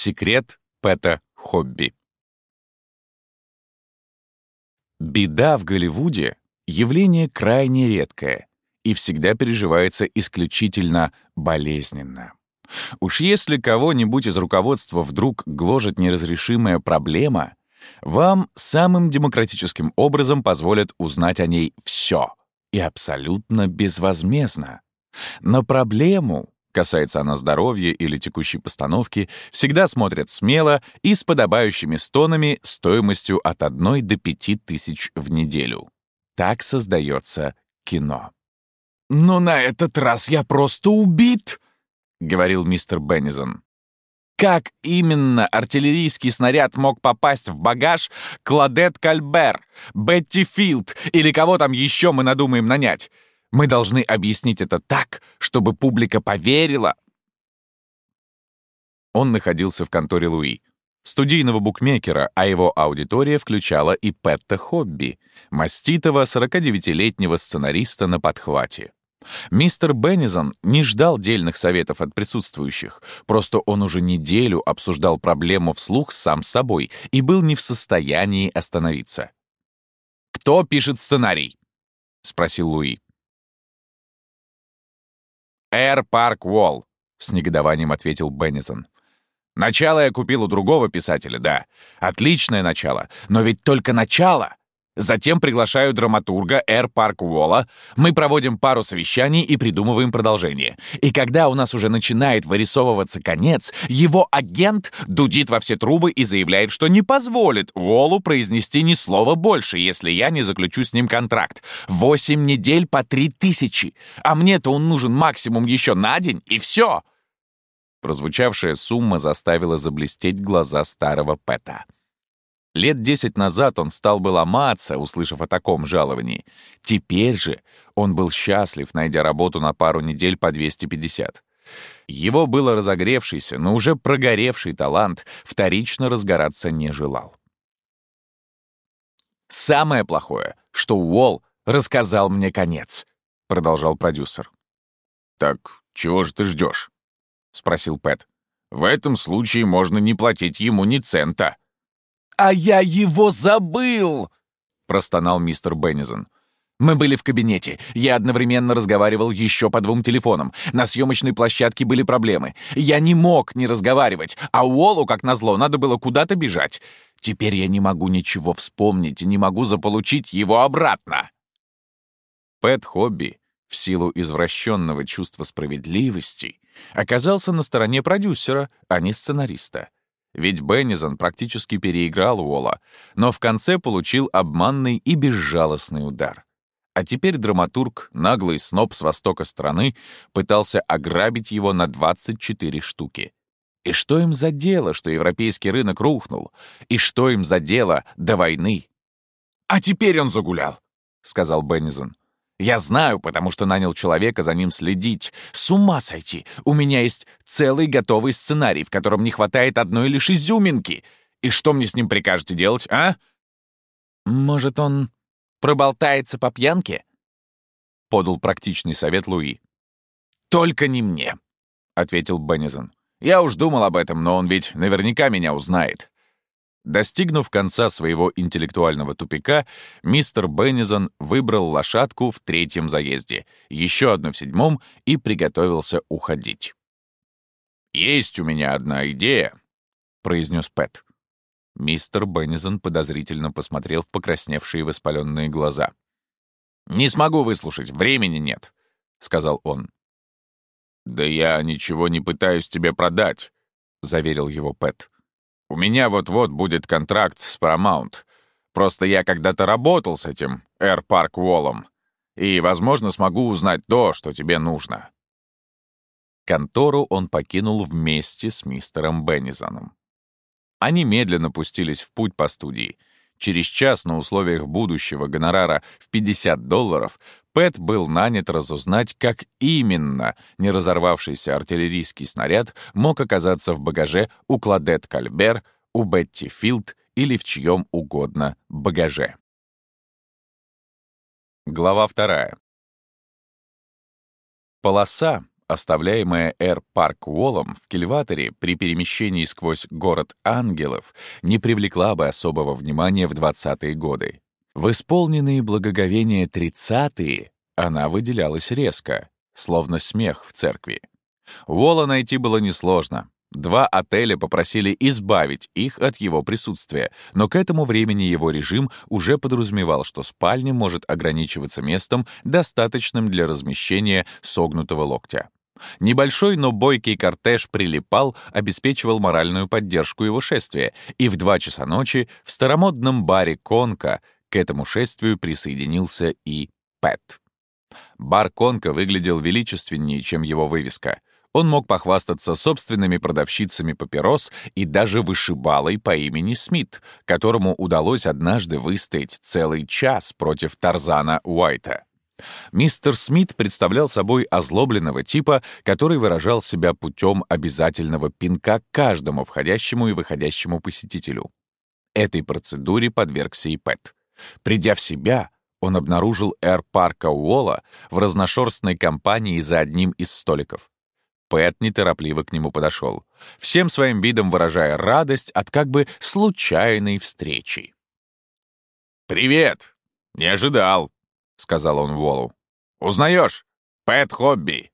Секрет Пэта Хобби. Беда в Голливуде — явление крайне редкое и всегда переживается исключительно болезненно. Уж если кого-нибудь из руководства вдруг гложет неразрешимая проблема, вам самым демократическим образом позволят узнать о ней все и абсолютно безвозмездно. На проблему, касается она здоровья или текущей постановки, всегда смотрят смело и с подобающими стонами стоимостью от 1 до 5 тысяч в неделю. Так создается кино. «Но на этот раз я просто убит!» — говорил мистер Беннизон. Как именно артиллерийский снаряд мог попасть в багаж Кладет Кальбер, Бетти Филд или кого там еще мы надумаем нанять? Мы должны объяснить это так, чтобы публика поверила. Он находился в конторе Луи, студийного букмекера, а его аудитория включала и Петта Хобби, маститого 49-летнего сценариста на подхвате. Мистер Беннизон не ждал дельных советов от присутствующих, просто он уже неделю обсуждал проблему вслух сам с собой и был не в состоянии остановиться. «Кто пишет сценарий?» — спросил Луи. «Эр Парк Уолл», — с негодованием ответил Беннизон. «Начало я купил у другого писателя, да. Отличное начало. Но ведь только начало. Затем приглашаю драматурга Эр Парк Уолла. Мы проводим пару совещаний и придумываем продолжение. И когда у нас уже начинает вырисовываться конец, его агент дудит во все трубы и заявляет, что не позволит Уоллу произнести ни слова больше, если я не заключу с ним контракт. Восемь недель по три тысячи. А мне-то он нужен максимум еще на день, и все. Прозвучавшая сумма заставила заблестеть глаза старого Пэта. Лет десять назад он стал бы ломаться, услышав о таком жаловании. Теперь же он был счастлив, найдя работу на пару недель по 250. Его было разогревшийся, но уже прогоревший талант вторично разгораться не желал. «Самое плохое, что Уолл рассказал мне конец», — продолжал продюсер. «Так чего же ты ждешь? спросил Пэт. «В этом случае можно не платить ему ни цента». «А я его забыл!» — простонал мистер Беннизон. Мы были в кабинете. Я одновременно разговаривал еще по двум телефонам. На съемочной площадке были проблемы. Я не мог не разговаривать, а Уоллу, как назло, надо было куда-то бежать. Теперь я не могу ничего вспомнить и не могу заполучить его обратно. Пэт Хобби, в силу извращенного чувства справедливости, оказался на стороне продюсера, а не сценариста. Ведь Беннизон практически переиграл Уолла, но в конце получил обманный и безжалостный удар. А теперь драматург, наглый сноб с востока страны, пытался ограбить его на 24 штуки. И что им за дело, что европейский рынок рухнул? И что им за дело до войны? «А теперь он загулял», — сказал Беннизон. Я знаю, потому что нанял человека за ним следить. С ума сойти! У меня есть целый готовый сценарий, в котором не хватает одной лишь изюминки. И что мне с ним прикажете делать, а? Может, он проболтается по пьянке? Подал практичный совет Луи. «Только не мне», — ответил Беннизон. «Я уж думал об этом, но он ведь наверняка меня узнает. Достигнув конца своего интеллектуального тупика, мистер Беннизон выбрал лошадку в третьем заезде, еще одну в седьмом и приготовился уходить. «Есть у меня одна идея», — произнес Пэт. Мистер Беннизон подозрительно посмотрел в покрасневшие воспаленные глаза. «Не смогу выслушать, времени нет», — сказал он. «Да я ничего не пытаюсь тебе продать», — заверил его Пэт. У меня вот-вот будет контракт с Paramount. Просто я когда-то работал с этим Air Park Wall'ом. И, возможно, смогу узнать то, что тебе нужно». Контору он покинул вместе с мистером Беннизоном. Они медленно пустились в путь по студии. Через час на условиях будущего гонорара в 50 долларов Пэт был нанят разузнать, как именно неразорвавшийся артиллерийский снаряд мог оказаться в багаже у Кладет Кальбер, у Бетти Филд или в чьем угодно багаже. Глава вторая. Полоса, оставляемая Эр Парк Уоллом в кильваторе при перемещении сквозь город ангелов, не привлекла бы особого внимания в 20-е годы. В исполненные благоговения 30-е она выделялась резко, словно смех в церкви. Уолла найти было несложно. Два отеля попросили избавить их от его присутствия, но к этому времени его режим уже подразумевал, что спальня может ограничиваться местом, достаточным для размещения согнутого локтя. Небольшой, но бойкий кортеж прилипал, обеспечивал моральную поддержку его шествия, и в два часа ночи в старомодном баре «Конка» к этому шествию присоединился и Пэт. Бар «Конка» выглядел величественнее, чем его вывеска. Он мог похвастаться собственными продавщицами папирос и даже вышибалой по имени Смит, которому удалось однажды выстоять целый час против Тарзана Уайта. Мистер Смит представлял собой озлобленного типа, который выражал себя путем обязательного пинка каждому входящему и выходящему посетителю. Этой процедуре подвергся и Пэт. Придя в себя, он обнаружил Эр Парка Уолла в разношерстной компании за одним из столиков. Пэт неторопливо к нему подошел, всем своим видом выражая радость от как бы случайной встречи. «Привет! Не ожидал!» — сказал он Уоллу. «Узнаешь? Пэт Хобби!»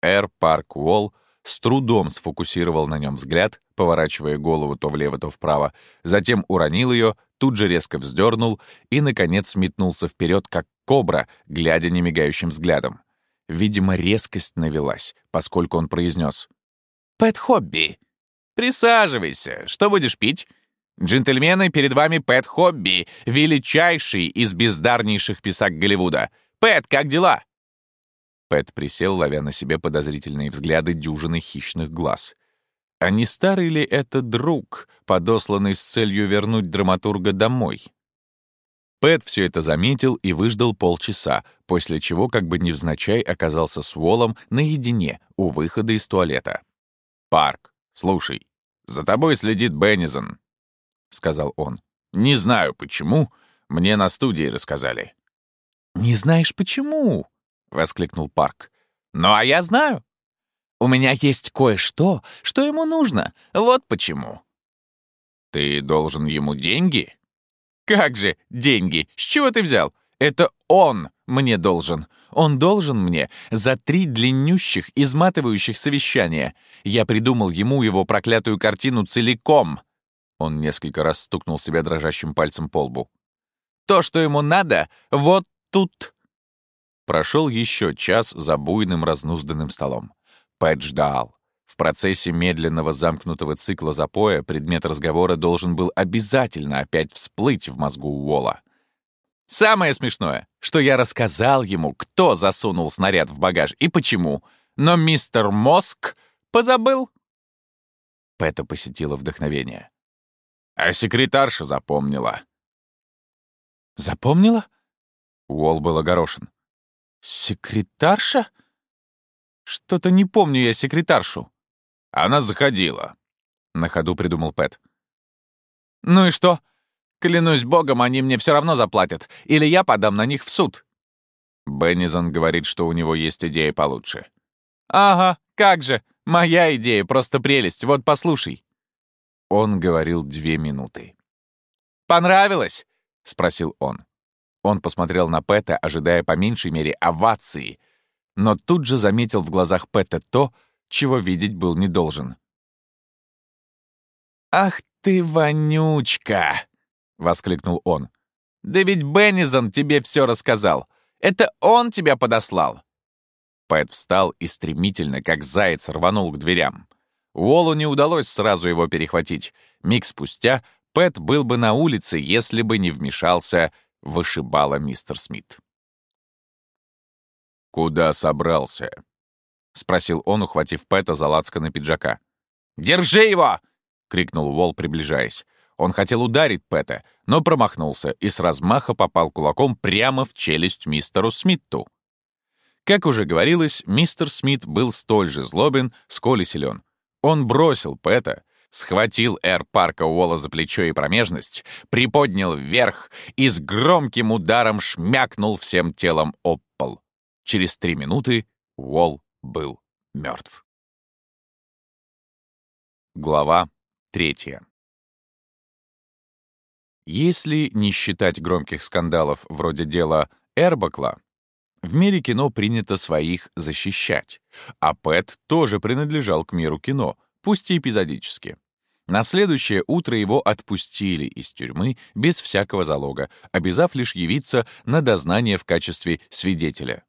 Эр Парк Уолл с трудом сфокусировал на нем взгляд, поворачивая голову то влево, то вправо, затем уронил ее, тут же резко вздернул и, наконец, метнулся вперед, как кобра, глядя немигающим взглядом. Видимо, резкость навелась, поскольку он произнес. «Пэт Хобби, присаживайся. Что будешь пить?» «Джентльмены, перед вами Пэт Хобби, величайший из бездарнейших писак Голливуда. Пэт, как дела?» Пэт присел, ловя на себе подозрительные взгляды дюжины хищных глаз. А не старый ли это друг, подосланный с целью вернуть драматурга домой? Пэт все это заметил и выждал полчаса, после чего как бы невзначай оказался с Уоллом наедине у выхода из туалета. «Парк, слушай, за тобой следит Беннизон», — сказал он. «Не знаю, почему. Мне на студии рассказали». «Не знаешь, почему?» — воскликнул Парк. «Ну, а я знаю. У меня есть кое-что, что ему нужно. Вот почему». «Ты должен ему деньги?» «Как же деньги? С чего ты взял? Это он мне должен. Он должен мне за три длиннющих, изматывающих совещания. Я придумал ему его проклятую картину целиком». Он несколько раз стукнул себя дрожащим пальцем по лбу. «То, что ему надо, вот тут». Прошел еще час за буйным разнузданным столом. Пэт ждал. В процессе медленного замкнутого цикла запоя предмет разговора должен был обязательно опять всплыть в мозгу Уолла. Самое смешное, что я рассказал ему, кто засунул снаряд в багаж и почему, но мистер Мозг позабыл. Пэта посетило вдохновение. А секретарша запомнила. «Запомнила?» Уолл был огорошен. «Секретарша? Что-то не помню я секретаршу». Она заходила. На ходу придумал Пэт. «Ну и что? Клянусь богом, они мне все равно заплатят. Или я подам на них в суд». Беннизон говорит, что у него есть идея получше. «Ага, как же. Моя идея просто прелесть. Вот послушай». Он говорил две минуты. «Понравилось?» — спросил он. Он посмотрел на Пэта, ожидая по меньшей мере овации, но тут же заметил в глазах Пэта то, чего видеть был не должен. «Ах ты, вонючка!» — воскликнул он. «Да ведь Беннизон тебе все рассказал. Это он тебя подослал!» Пэт встал и стремительно, как заяц, рванул к дверям. Уоллу не удалось сразу его перехватить. Миг спустя Пэт был бы на улице, если бы не вмешался вышибала мистер Смит. «Куда собрался?» — спросил он, ухватив Пэта за лацканы пиджака. «Держи его!» — крикнул Уолл, приближаясь. Он хотел ударить Пэта, но промахнулся и с размаха попал кулаком прямо в челюсть мистеру Смитту. Как уже говорилось, мистер Смит был столь же злобен, сколь и силен. Он бросил Пэта, схватил Эр Парка Уолла за плечо и промежность, приподнял вверх и с громким ударом шмякнул всем телом об пол. Через три минуты Уолл был мертв. Глава третья. Если не считать громких скандалов вроде дела Эрбакла, в мире кино принято своих защищать, а Пэт тоже принадлежал к миру кино, пусть и эпизодически. На следующее утро его отпустили из тюрьмы без всякого залога, обязав лишь явиться на дознание в качестве свидетеля.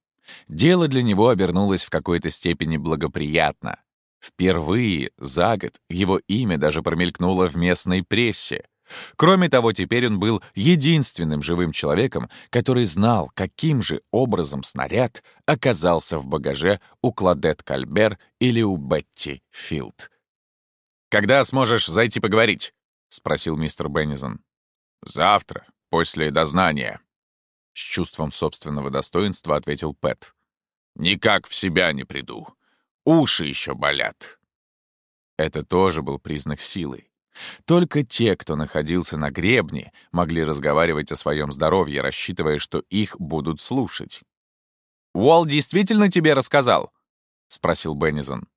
Дело для него обернулось в какой-то степени благоприятно. Впервые за год его имя даже промелькнуло в местной прессе. Кроме того, теперь он был единственным живым человеком, который знал, каким же образом снаряд оказался в багаже у Кладет Кальбер или у Бетти Филд. «Когда сможешь зайти поговорить?» — спросил мистер Беннизон. «Завтра, после дознания», — с чувством собственного достоинства ответил Пэт. «Никак в себя не приду. Уши еще болят». Это тоже был признак силы. Только те, кто находился на гребне, могли разговаривать о своем здоровье, рассчитывая, что их будут слушать. «Уолл действительно тебе рассказал?» — спросил Беннизон.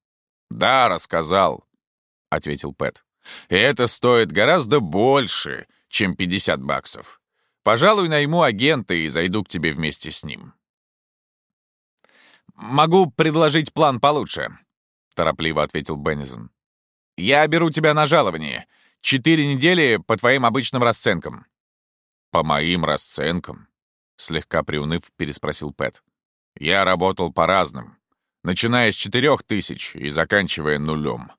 «Да, рассказал», — ответил Пэт. «И это стоит гораздо больше, чем 50 баксов. Пожалуй, найму агента и зайду к тебе вместе с ним». «Могу предложить план получше», — торопливо ответил Беннизон. «Я беру тебя на жалование. Четыре недели по твоим обычным расценкам». «По моим расценкам?» — слегка приуныв, переспросил Пэт. «Я работал по разным, начиная с четырех тысяч и заканчивая нулем».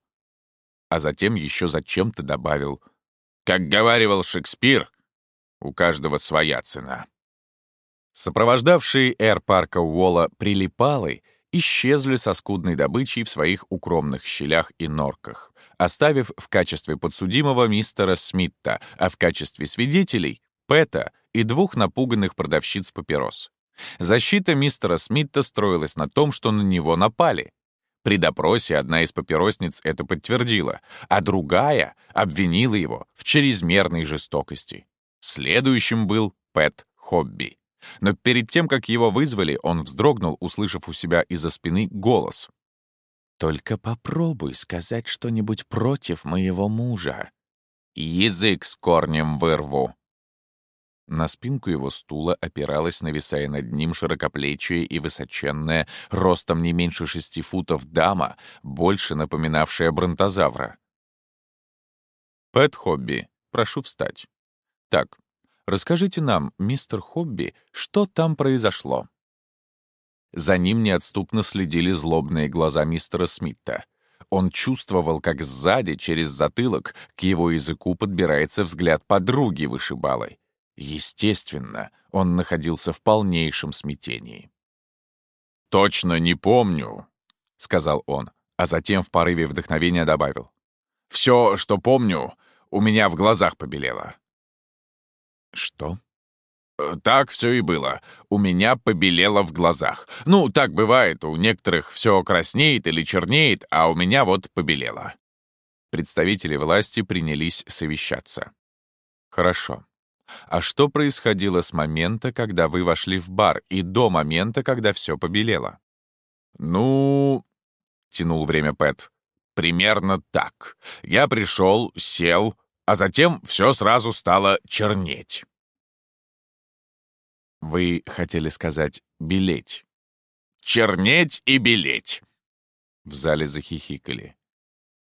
А затем еще зачем-то добавил, «Как говаривал Шекспир, у каждого своя цена». Сопровождавшие эр парка Уолла прилипалы исчезли со скудной добычей в своих укромных щелях и норках, оставив в качестве подсудимого мистера Смитта, а в качестве свидетелей — Пэта и двух напуганных продавщиц папирос. Защита мистера Смитта строилась на том, что на него напали. При допросе одна из папиросниц это подтвердила, а другая обвинила его в чрезмерной жестокости. Следующим был Пэт Хобби. Но перед тем, как его вызвали, он вздрогнул, услышав у себя из-за спины голос. «Только попробуй сказать что-нибудь против моего мужа. Язык с корнем вырву». На спинку его стула опиралась, нависая над ним, широкоплечая и высоченная, ростом не меньше шести футов дама, больше напоминавшая бронтозавра. «Пэт Хобби, прошу встать. Так, Расскажите нам, мистер Хобби, что там произошло?» За ним неотступно следили злобные глаза мистера Смита. Он чувствовал, как сзади, через затылок, к его языку подбирается взгляд подруги вышибалой. Естественно, он находился в полнейшем смятении. «Точно не помню», — сказал он, а затем в порыве вдохновения добавил. «Все, что помню, у меня в глазах побелело. «Что?» Э, «Так все и было. У меня побелело в глазах. Ну, так бывает, у некоторых все краснеет или чернеет, а у меня вот побелело». Представители власти принялись совещаться. «Хорошо. А что происходило с момента, когда вы вошли в бар, и до момента, когда все побелело?» «Ну...» — тянул время Пэт. «Примерно так. Я пришел, сел, а затем все сразу стало чернеть. Вы хотели сказать «белеть». «Чернеть и белеть!» В зале захихикали.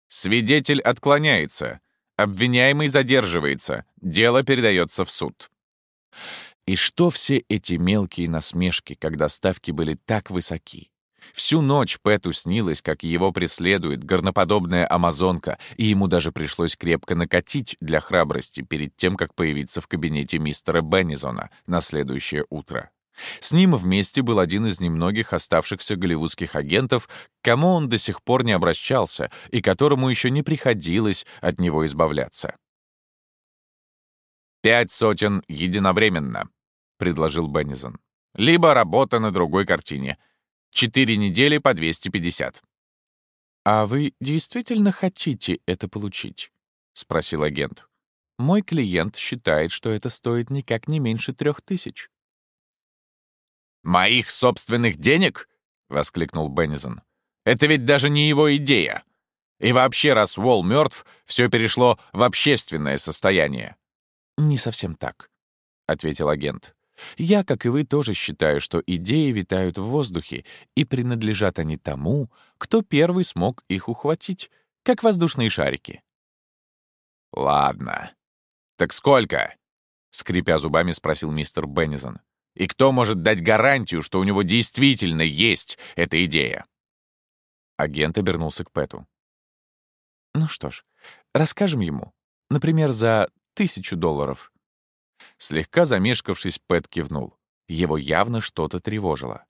Свидетель отклоняется. Обвиняемый задерживается. Дело передается в суд. И что все эти мелкие насмешки, когда ставки были так высоки? Всю ночь Пэту снилось, как его преследует горноподобная амазонка, и ему даже пришлось крепко накатить для храбрости перед тем, как появиться в кабинете мистера Беннизона на следующее утро. С ним вместе был один из немногих оставшихся голливудских агентов, к кому он до сих пор не обращался и которому еще не приходилось от него избавляться. «Пять сотен единовременно», — предложил Беннизон. «Либо работа на другой картине — Четыре недели по 250. «А вы действительно хотите это получить?» — спросил агент. «Мой клиент считает, что это стоит никак не меньше трех тысяч». «Моих собственных денег?» — воскликнул Беннизон. Это ведь даже не его идея. И вообще, раз Уолл мертв, все перешло в общественное состояние». «Не совсем так», — ответил агент. «Я, как и вы, тоже считаю, что идеи витают в воздухе, и принадлежат они тому, кто первый смог их ухватить, как воздушные шарики». «Ладно. Так сколько?» — скрипя зубами, спросил мистер Беннизон. «И кто может дать гарантию, что у него действительно есть эта идея?» Агент обернулся к Пэту. «Ну что ж, расскажем ему. Например, за тысячу долларов». Слегка замешкавшись, Пэт кивнул. Его явно что-то тревожило.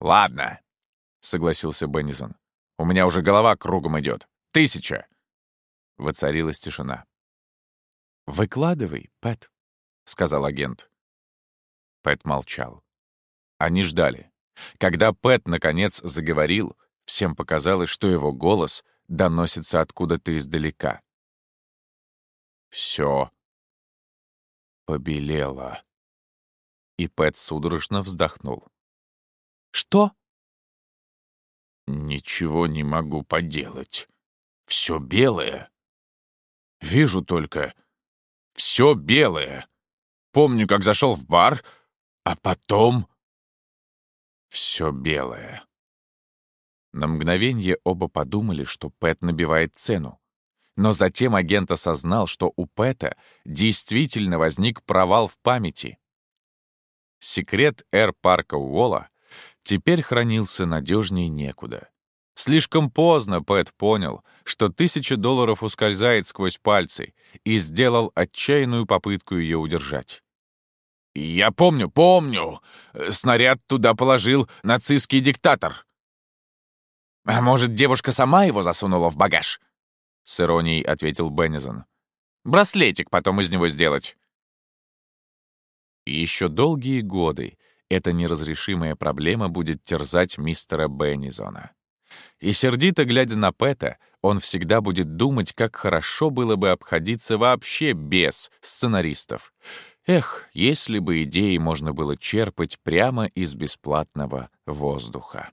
«Ладно», — согласился Беннизон. «У меня уже голова кругом идет. Тысяча!» Воцарилась тишина. «Выкладывай, Пэт», — сказал агент. Пэт молчал. Они ждали. Когда Пэт, наконец, заговорил, всем показалось, что его голос доносится откуда-то издалека. Все побелело. И Пэт судорожно вздохнул. «Что?» «Ничего не могу поделать. Все белое. Вижу только. Все белое. Помню, как зашел в бар, а потом... Все белое». На мгновение оба подумали, что Пэт набивает цену. Но затем агент осознал, что у Пэта действительно возник провал в памяти. Секрет Эр Парка Уолла теперь хранился надежнее некуда. Слишком поздно Пэт понял, что тысяча долларов ускользает сквозь пальцы, и сделал отчаянную попытку ее удержать. «Я помню, помню! Снаряд туда положил нацистский диктатор!» «А может, девушка сама его засунула в багаж?» — с иронией ответил Беннизон. «Браслетик потом из него сделать». еще долгие годы эта неразрешимая проблема будет терзать мистера Беннизона. И сердито глядя на Пэта, он всегда будет думать, как хорошо было бы обходиться вообще без сценаристов. Эх, если бы идеи можно было черпать прямо из бесплатного воздуха.